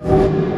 you.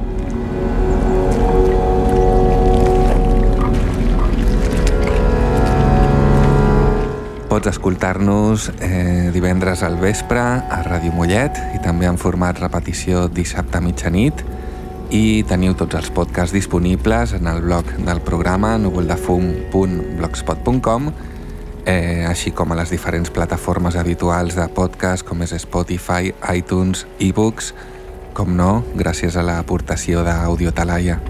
Pots escoltar-nos eh, divendres al vespre a Ràdio Mollet i també en format repetició dissabte a mitjanit i teniu tots els podcasts disponibles en el blog del programa núvoldefum.blogspot.com eh, així com a les diferents plataformes habituals de podcast com és Spotify, iTunes, ebooks, com no, gràcies a l'aportació d'Audio Talaia.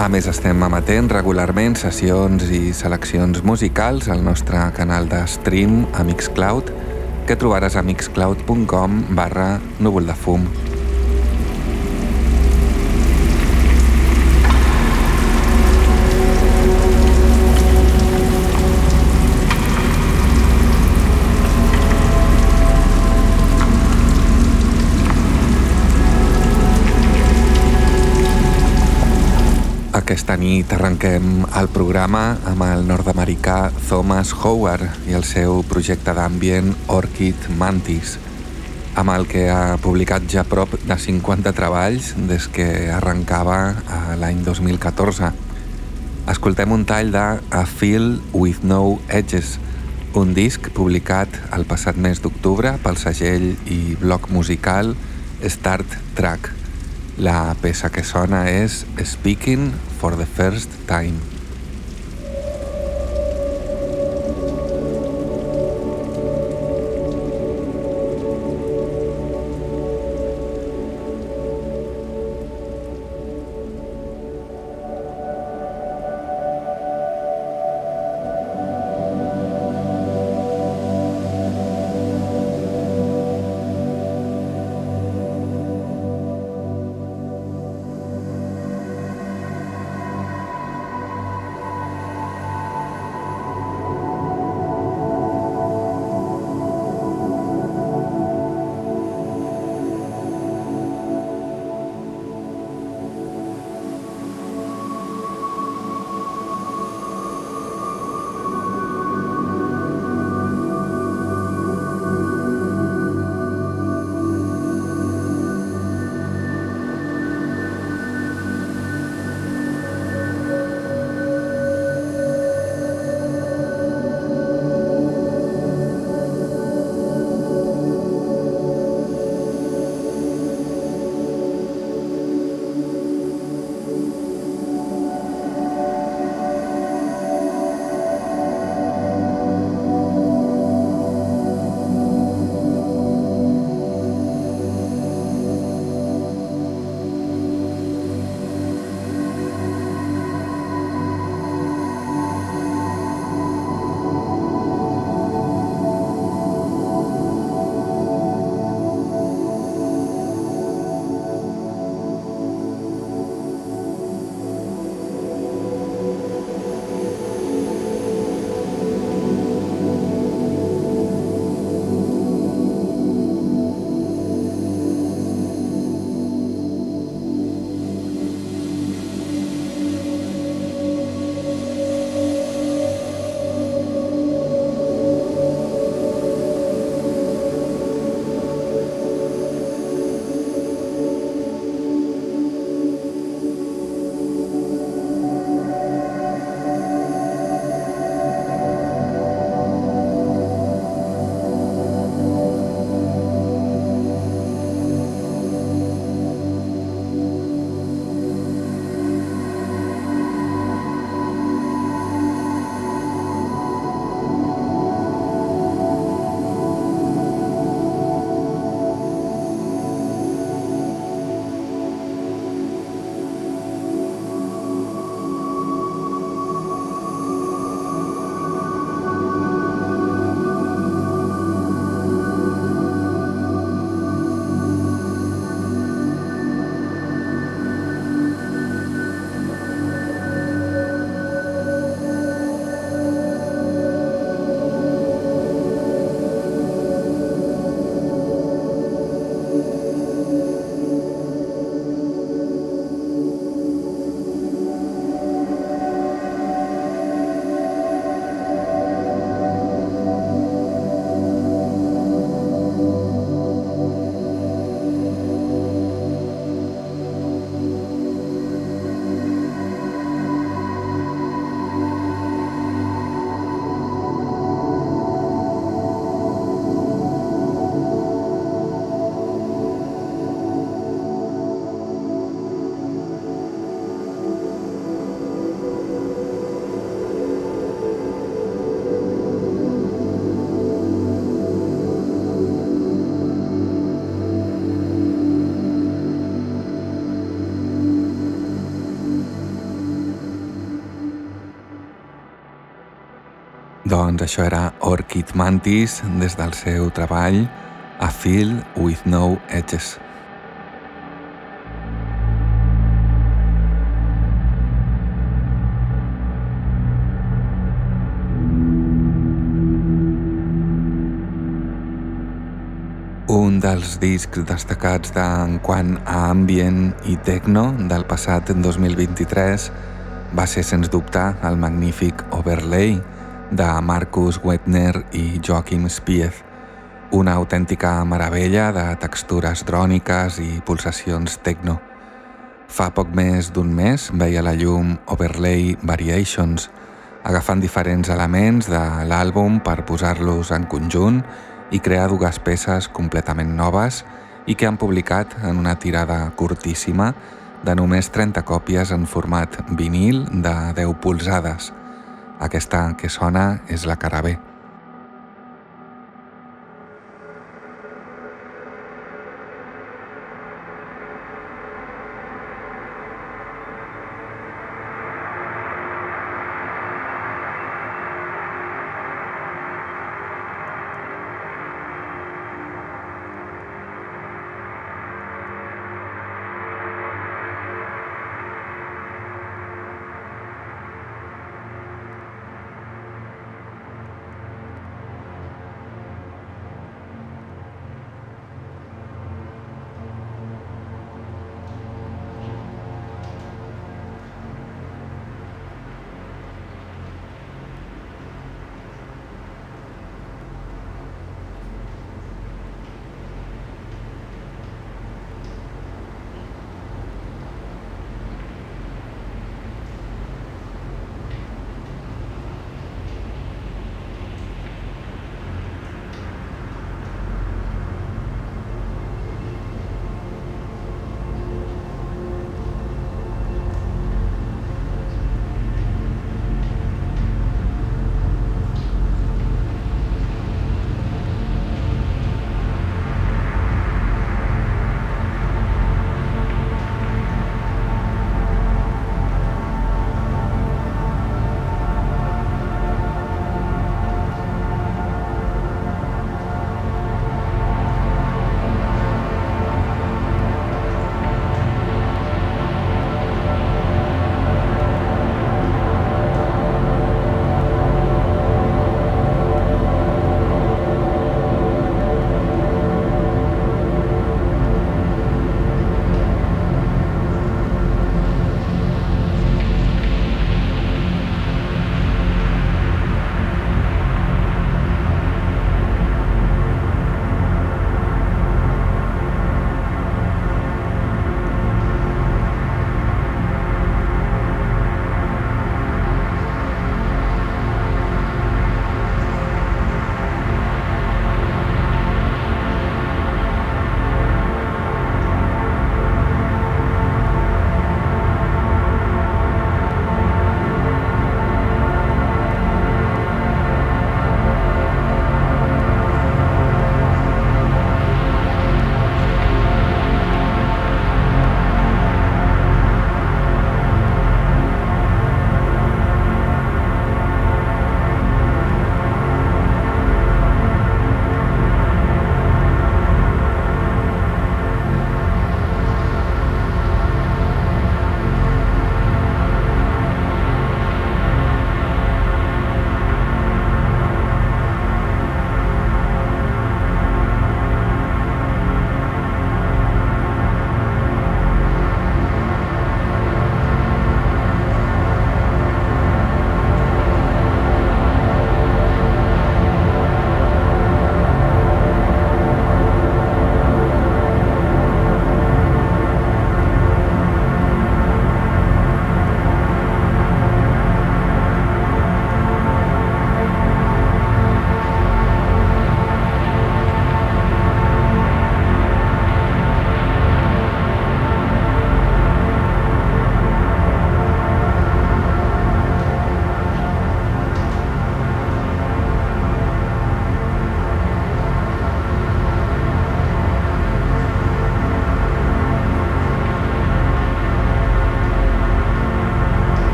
A més, estem emetent regularment sessions i seleccions musicals al nostre canal de stream a Mixcloud, que trobaràs a mixcloud.com barra núvol de fum. Aquesta nit arrenquem el programa amb el nord-americà Thomas Howard i el seu projecte d'ambient Orchid Mantis, amb el que ha publicat ja prop de 50 treballs des que arrencava l'any 2014. Escoltem un tall de A Feel With No Edges, un disc publicat el passat mes d'octubre pel segell i blog musical Start Track. La peça que sona és Speaking for the First Time. Doncs això era Orchid Mantis des del seu treball A Field with No Edges. Un dels discs destacats en quant a ambient i techno del passat 2023 va ser sens dubte el magnífic Overlay de Marcus Wetner i Joachim Spieth, una autèntica meravella de textures dròniques i pulsacions techno. Fa poc més d'un mes veia la llum Overlay Variations, agafant diferents elements de l'àlbum per posar-los en conjunt i crear dues peces completament noves i que han publicat en una tirada curtíssima de només 30 còpies en format vinil de 10 polzades – aquesta que sona és la cara B.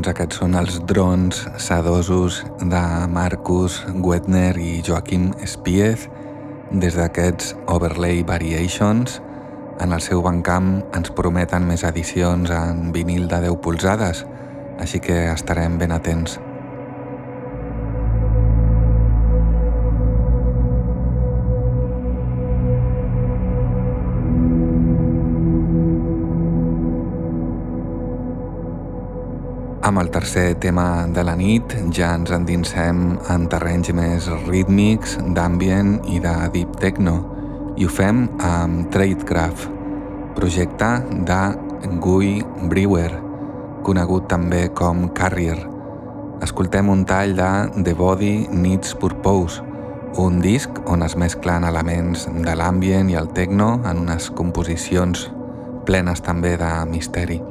Doncs aquests són els drons sedosos de Marcus Wetner i Joaquim Spiez des d'aquests Overlay Variations. En el seu bancamp ens prometen més edicions en vinil de 10 polzades, així que estarem ben atents. Amb el tercer tema de la nit ja ens endinsem en terrenys més rítmics, d'ambient i de deep techno i ho fem amb Tradecraft, projecte de Guy Brewer, conegut també com Carrier. Escoltem un tall de The Body Needs Purpose, un disc on es mesclen elements de l'ambient i el techno en unes composicions plenes també de misteri.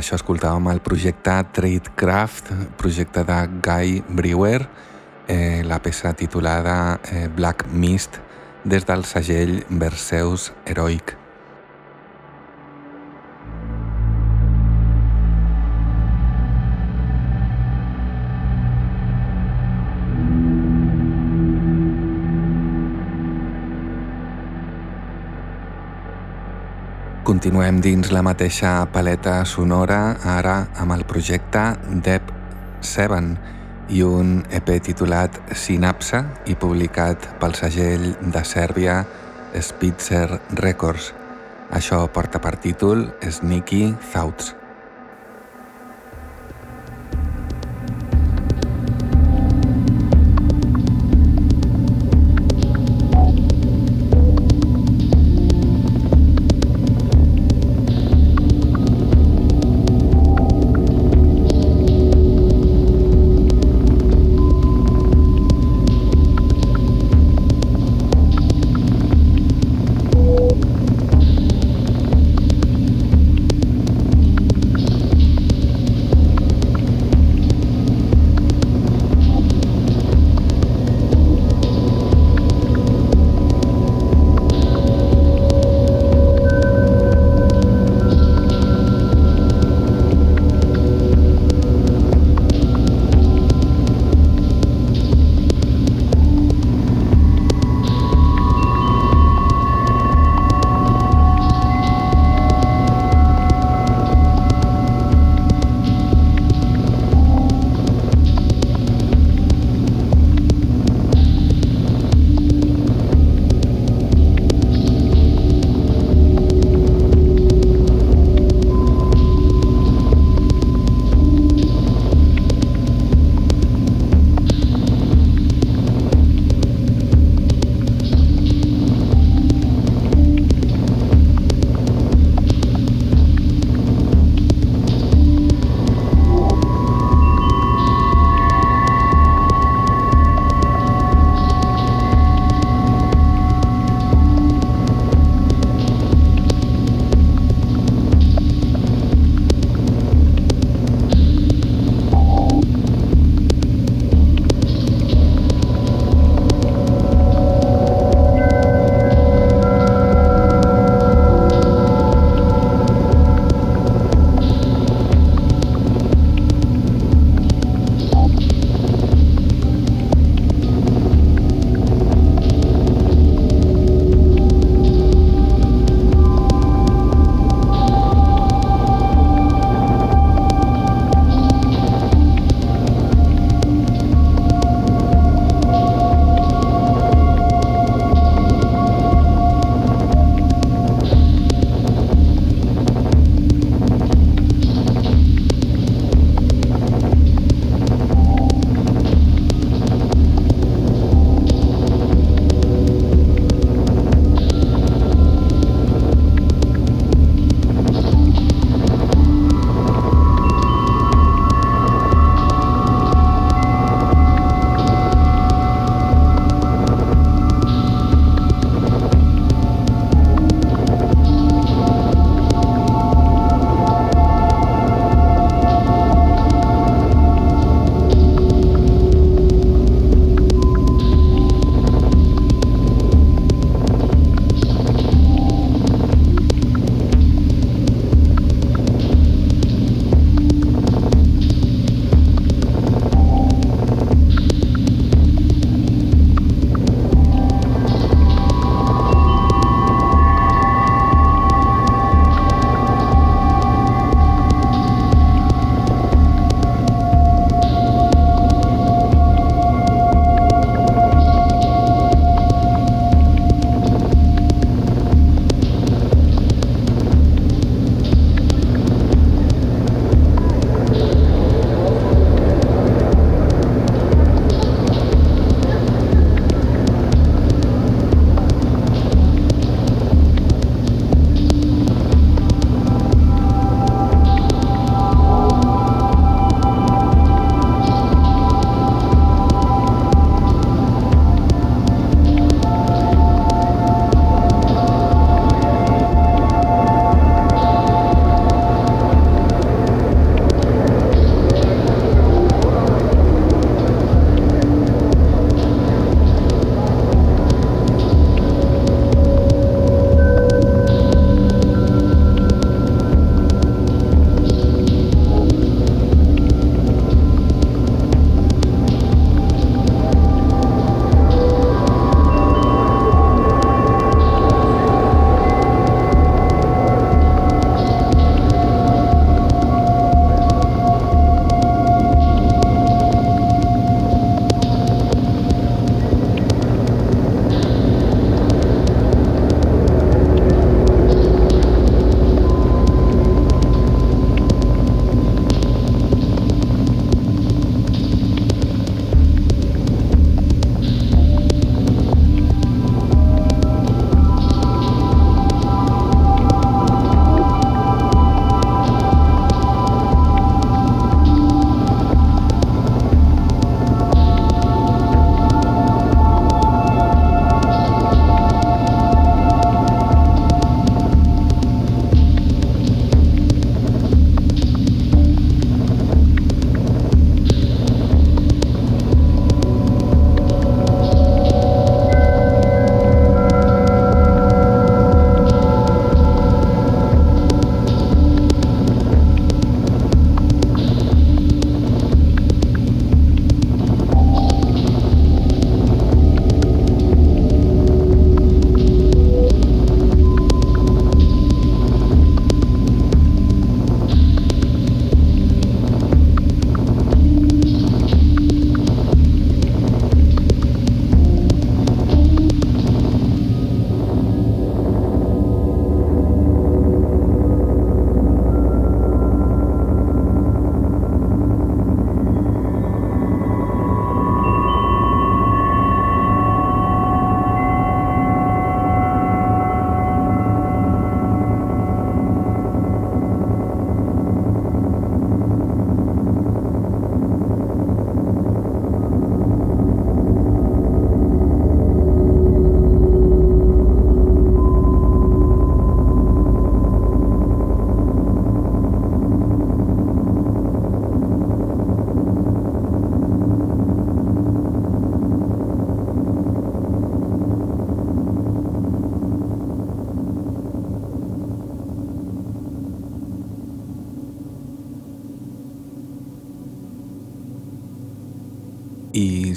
Això escoltàvem el projecte Tradecraft, projecte de Guy Brewer, eh, la peça titulada eh, Black Mist des del segell Verseus Heroic. Continuem dins la mateixa paleta sonora ara amb el projecte Dep 7 i un EP titulat Synapse i publicat pel segell de Sèrbia Spitzer Records. Això porta per títol Sneaky Thoughts.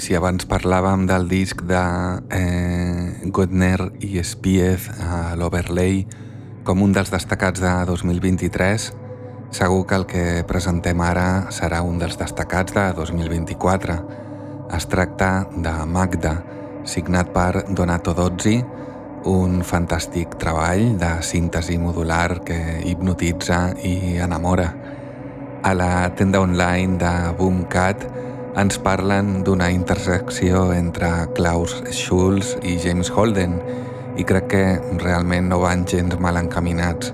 Si abans parlàvem del disc de eh, Godner i Spieth a l'Overlay com un dels destacats de 2023, segur que el que presentem ara serà un dels destacats de 2024. Es tracta de Magda, signat per Donato Dozzi, un fantàstic treball de síntesi modular que hipnotitza i enamora. A la tenda online de Boomcat ens parlen d'una intersecció entre Klaus Schulz i James Holden i crec que realment no van gens mal encaminats.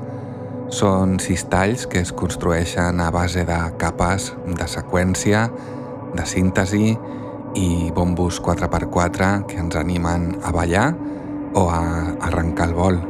Són sis talls que es construeixen a base de capes de seqüència, de síntesi i bombos 4x4 que ens animen a ballar o a arrencar el vol.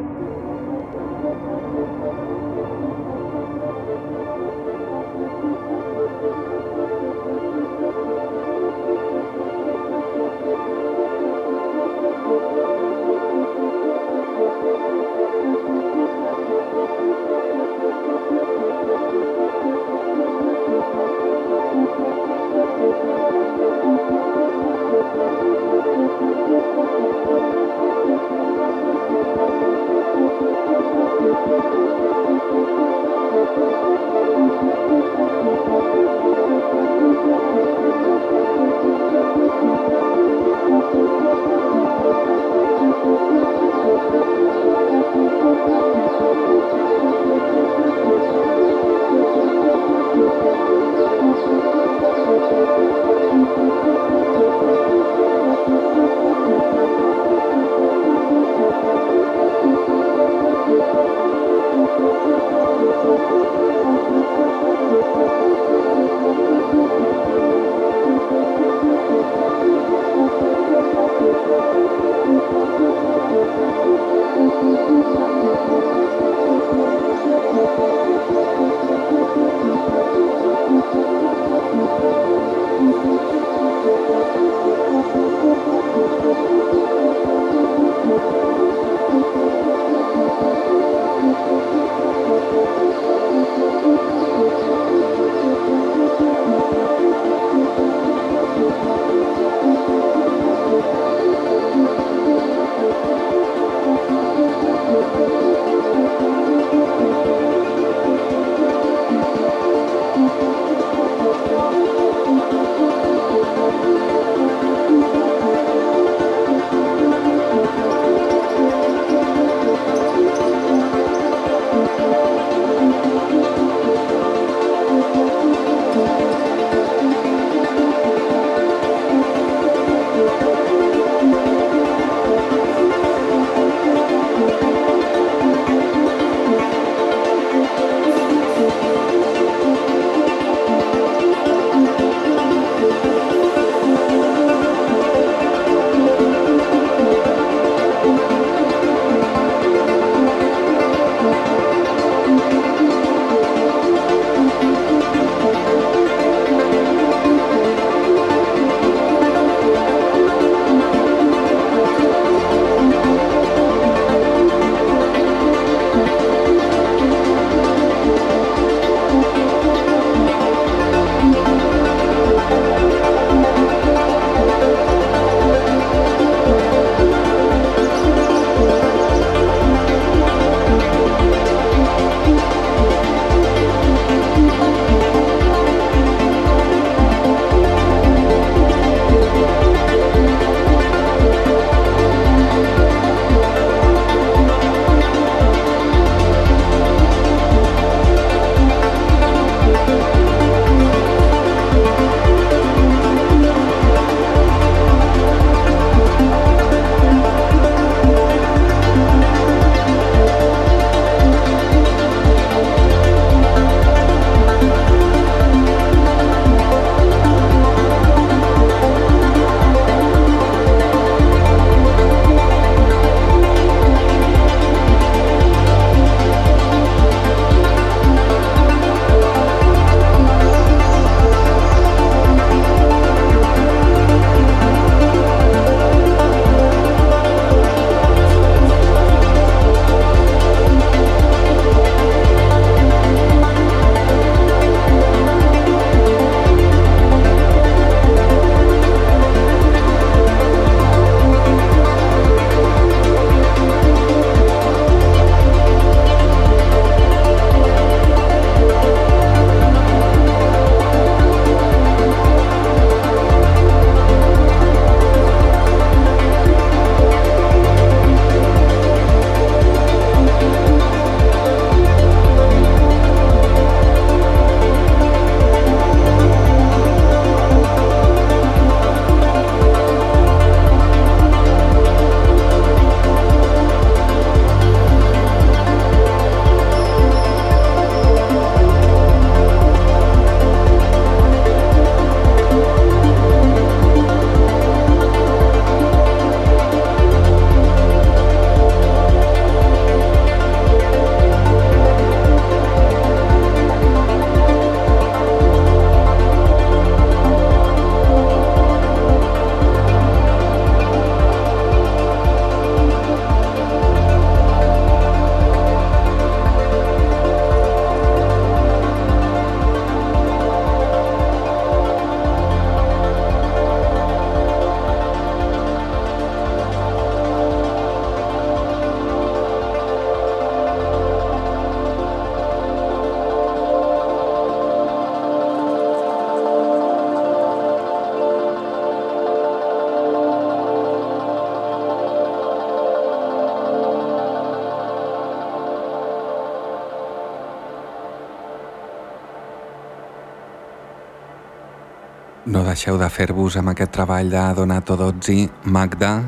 deixeu de fer-vos amb aquest treball de Donato Dozzi, Magda,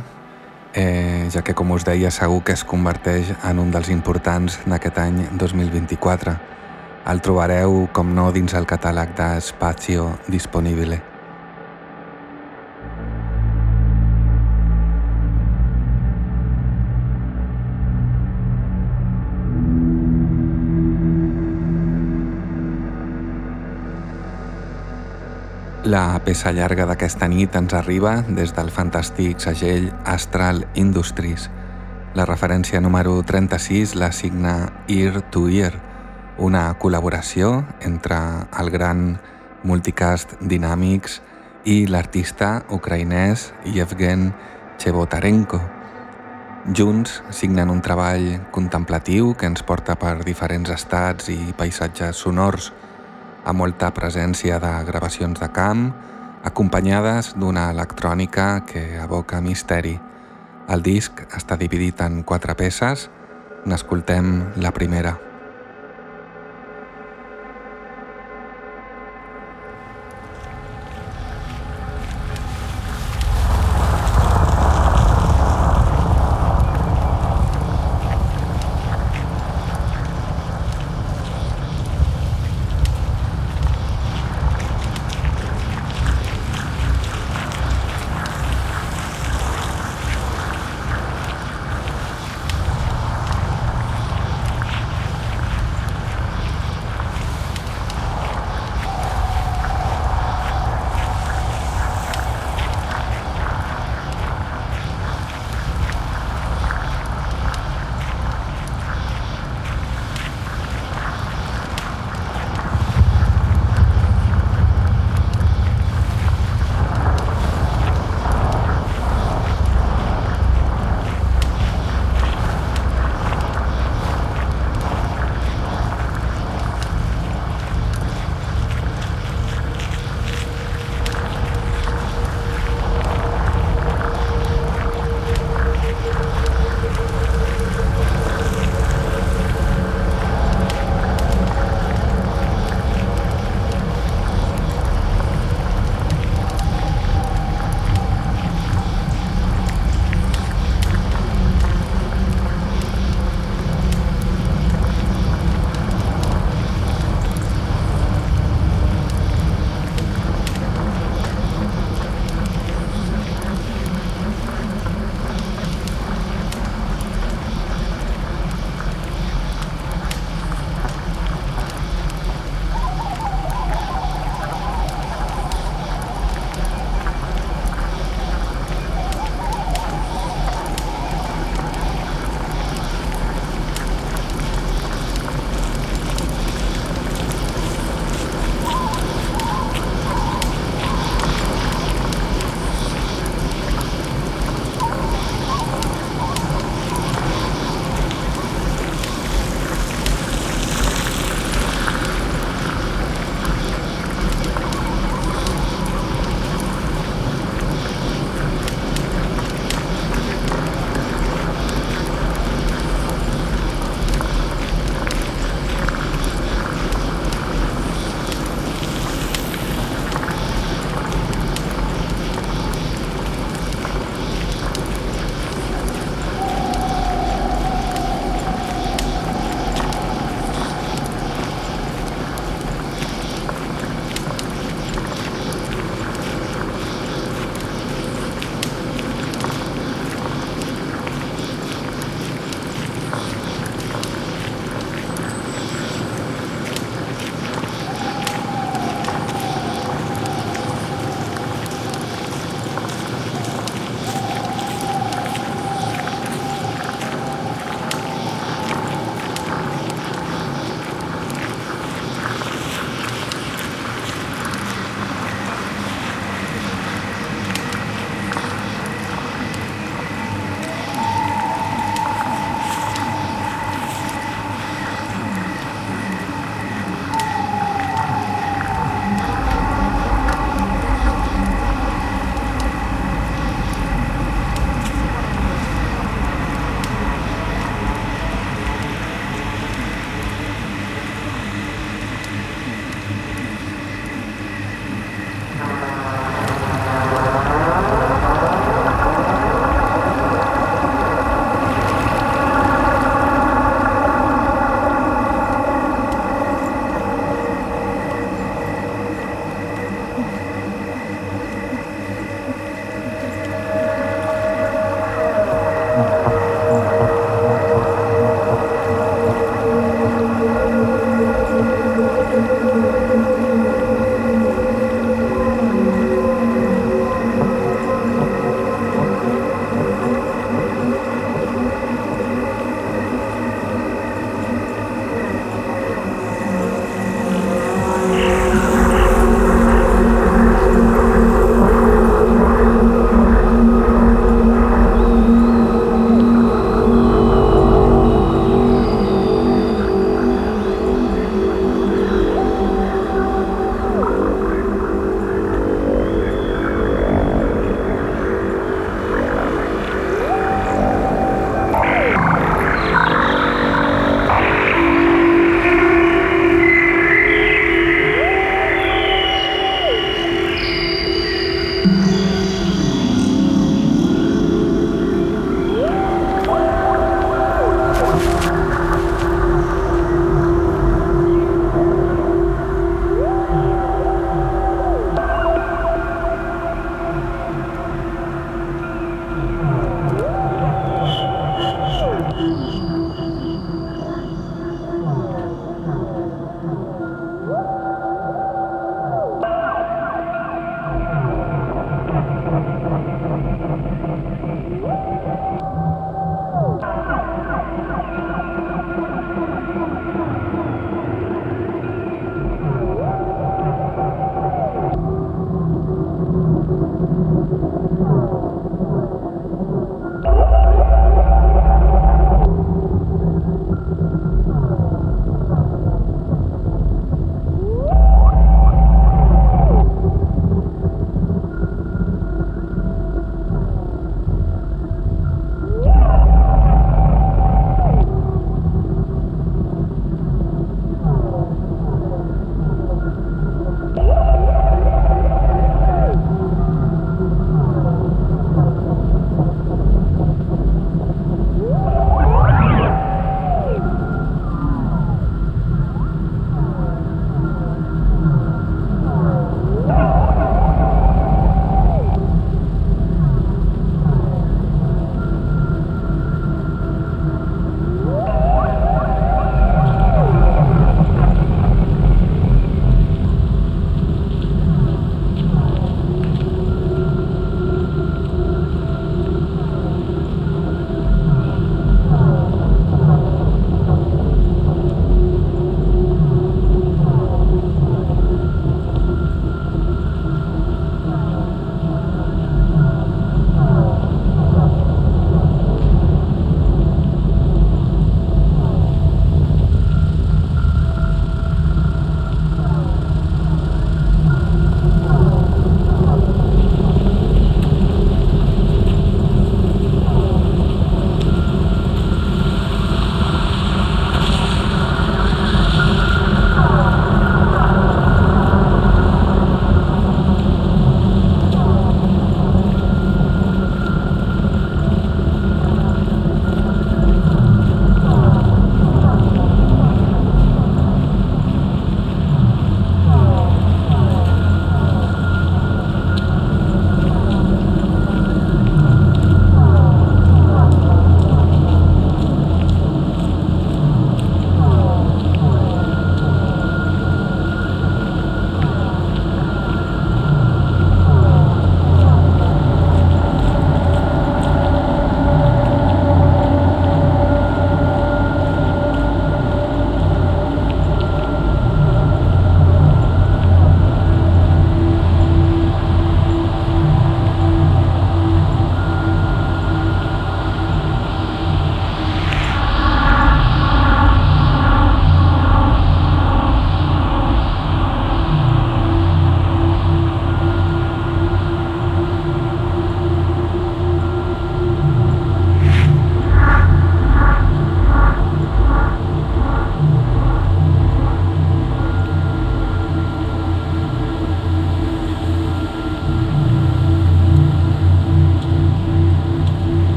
eh, ja que, com us deia, segur que es converteix en un dels importants d'aquest any 2024. El trobareu, com no, dins el catàleg d'Espazio Disponibile. La peça llarga d'aquesta nit ens arriba des del fantàstic segell Astral Industries. La referència número 36 la signa Ear to Ear, una col·laboració entre el gran multicast Dynamics i l'artista ucraïnès Yevgen Chebotarenko. Junts signen un treball contemplatiu que ens porta per diferents estats i paisatges sonors, amb molta presència de gravacions de camp, acompanyades d'una electrònica que evoca misteri. El disc està dividit en quatre peces, n'escoltem la primera.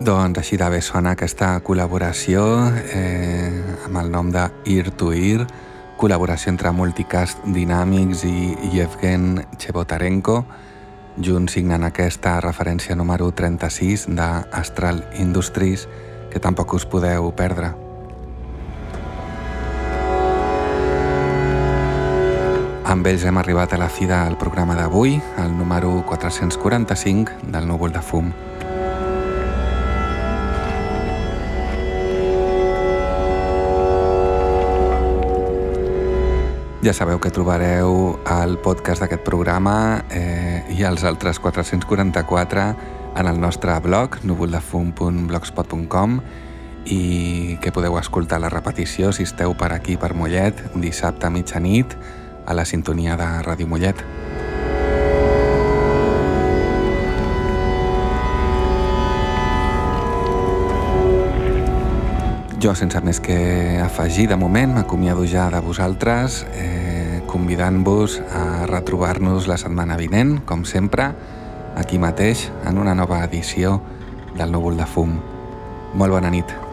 Doncs així bé sona aquesta col·laboració eh, amb el nom de Ear to Ear, col·laboració entre Multicast Dynamics i Yevgen Chebotarenko, junts signant aquesta referència número 36 d'Astral Industries, que tampoc us podeu perdre. Amb ells hem arribat a la fi del programa d'avui, el número 445 del núvol de fum. Ja sabeu que trobareu el podcast d'aquest programa eh, i els altres 444 en el nostre blog núvoldefum.blogspot.com i que podeu escoltar la repetició si esteu per aquí per Mollet dissabte a mitjanit a la sintonia de Ràdio Mollet. Jo, sense més que afegir de moment, m'acomiado ja de vosaltres, eh, convidant-vos a retrobar-nos la setmana vinent, com sempre, aquí mateix, en una nova edició del Núvol de Fum. Molt bona nit.